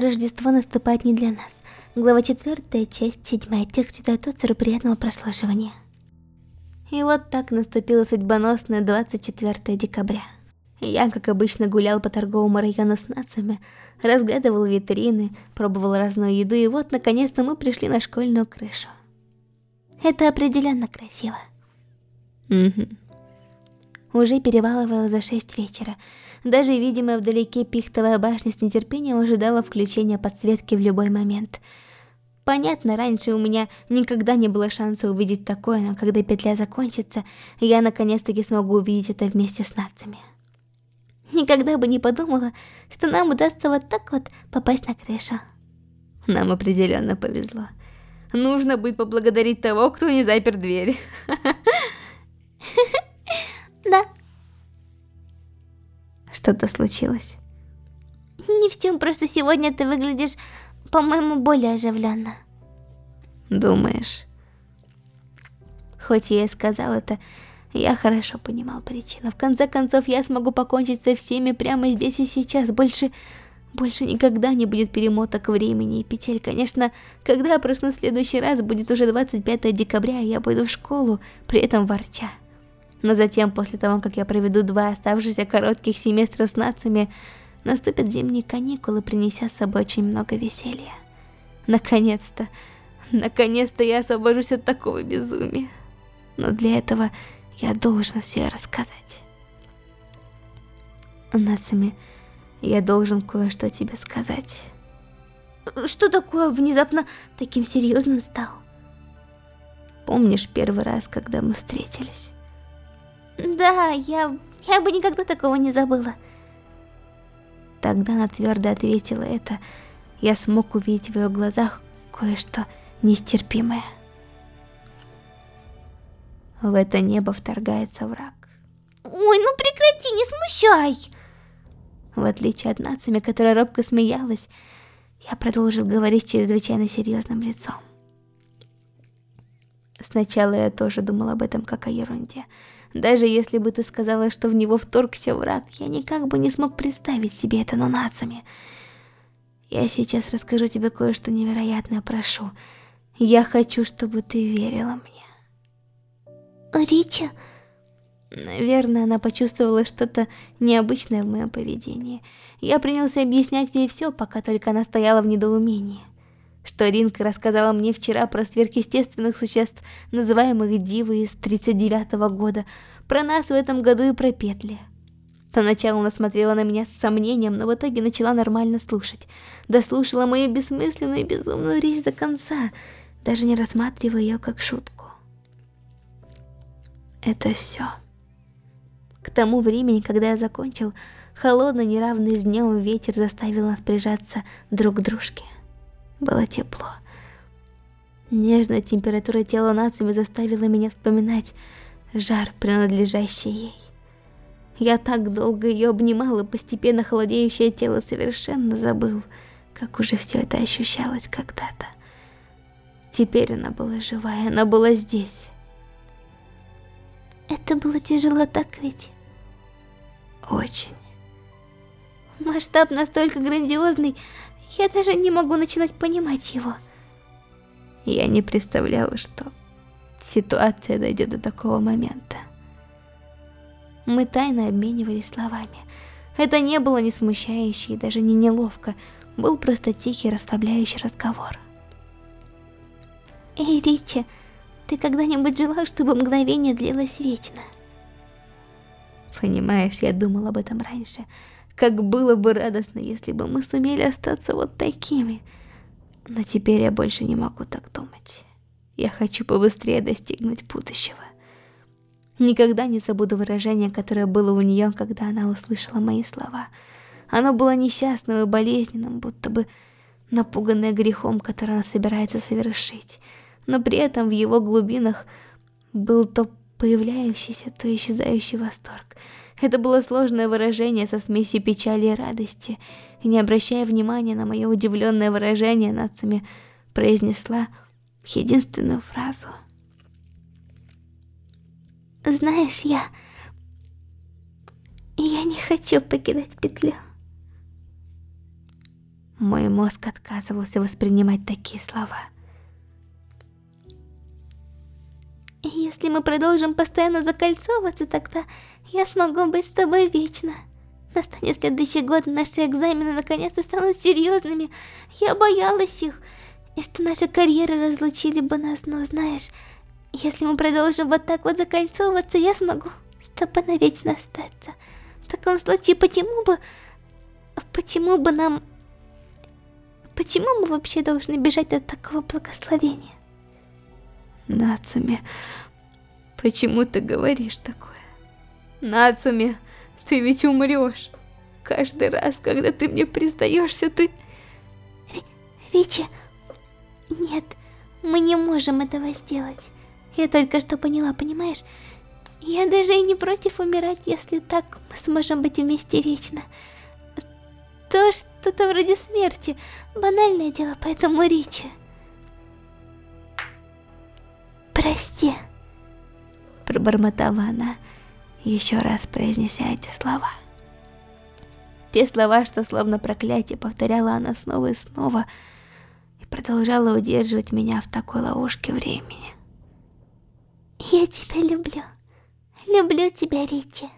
Рождество наступает не для нас. Глава 4, часть 7, текст читает отцеру приятного прослушивания. И вот так наступила судьбоносная 24 декабря. Я, как обычно, гулял по торговому району с нациями, разглядывал витрины, пробовал разную еду, и вот, наконец-то, мы пришли на школьную крышу. Это определенно красиво. Угу. Уже переваливало за шесть вечера. Даже видимая вдалеке пихтовая башня с нетерпением ожидала включения подсветки в любой момент. Понятно, раньше у меня никогда не было шанса увидеть такое, но когда петля закончится, я наконец-таки смогу увидеть это вместе с нациями. Никогда бы не подумала, что нам удастся вот так вот попасть на крышу. Нам определенно повезло. Нужно будет поблагодарить того, кто не запер дверь. Что-то случилось? Ни в чем, просто сегодня ты выглядишь, по-моему, более оживленно. Думаешь? Хоть я и сказал это, я хорошо понимал причину. В конце концов, я смогу покончить со всеми прямо здесь и сейчас. Больше... Больше никогда не будет перемоток времени и петель. Конечно, когда я проснусь в следующий раз, будет уже 25 декабря, и я пойду в школу, при этом ворча. Но затем, после того, как я проведу два оставшихся коротких семестра с нациями, наступят зимние каникулы, принеся с собой очень много веселья. Наконец-то, наконец-то я освобожусь от такого безумия. Но для этого я должен все рассказать. Нацами, я должен кое-что тебе сказать. Что такое внезапно таким серьезным стал? Помнишь первый раз, когда мы встретились? Да, я, я бы никогда такого не забыла. Тогда она твердо ответила это. Я смог увидеть в ее глазах кое-что нестерпимое. В это небо вторгается враг. Ой, ну прекрати, не смущай! В отличие от Нацами, которая робко смеялась, я продолжил говорить чрезвычайно серьезным лицом. Сначала я тоже думал об этом как о ерунде. Даже если бы ты сказала, что в него вторгся враг, я никак бы не смог представить себе это на Нацами. Я сейчас расскажу тебе кое-что невероятное, прошу. Я хочу, чтобы ты верила мне. Рича... Наверное, она почувствовала что-то необычное в моем поведении. Я принялся объяснять ей все, пока только она стояла в недоумении. Что Ринка рассказала мне вчера про сверхъестественных существ, называемых Дивы из 39 -го года, про нас в этом году и про петли. Поначалу она смотрела на меня с сомнением, но в итоге начала нормально слушать. Дослушала мою бессмысленную и безумную речь до конца, даже не рассматривая ее как шутку. Это все. К тому времени, когда я закончил, холодный неравный с днем ветер заставил нас прижаться друг к дружке. Было тепло. Нежная температура тела нациями заставила меня вспоминать жар, принадлежащий ей. Я так долго ее обнимал, и постепенно холодеющее тело совершенно забыл, как уже все это ощущалось когда-то. Теперь она была живая, она была здесь. Это было тяжело, так ведь? Очень. Масштаб настолько грандиозный, я даже не могу начинать понимать его. Я не представляла, что ситуация дойдет до такого момента. Мы тайно обменивались словами. Это не было ни смущающе и даже не неловко, был просто тихий, расслабляющий разговор. Эй, Ричи, ты когда-нибудь желал, чтобы мгновение длилось вечно? Понимаешь, я думал об этом раньше. Как было бы радостно, если бы мы сумели остаться вот такими. Но теперь я больше не могу так думать. Я хочу побыстрее достигнуть будущего. Никогда не забуду выражение, которое было у нее, когда она услышала мои слова. Оно было несчастным и болезненным, будто бы напуганное грехом, который она собирается совершить. Но при этом в его глубинах был то появляющийся, то исчезающий восторг. Это было сложное выражение со смесью печали и радости. И не обращая внимания на мое удивленное выражение, Нацами произнесла единственную фразу. Знаешь, я... Я не хочу покидать петлю. Мой мозг отказывался воспринимать такие слова. Если мы продолжим постоянно закольцовываться, тогда я смогу быть с тобой вечно. Настанет следующий год, наши экзамены наконец-то станут серьезными. Я боялась их, и что наши карьеры разлучили бы нас, но знаешь, если мы продолжим вот так вот закольцовываться, я смогу с тобой навечно остаться. В таком случае, почему бы... Почему бы нам... Почему мы вообще должны бежать от такого благословения? Нацуми, почему ты говоришь такое? Нацуми, ты ведь умрешь. Каждый раз, когда ты мне пристаешься, ты... Р Ричи, нет, мы не можем этого сделать. Я только что поняла, понимаешь? Я даже и не против умирать, если так мы сможем быть вместе вечно. То что-то вроде смерти. Банальное дело, поэтому Ричи... «Прости», — пробормотала она, еще раз произнеся эти слова. Те слова, что словно проклятие, повторяла она снова и снова, и продолжала удерживать меня в такой ловушке времени. «Я тебя люблю. Люблю тебя, Рити».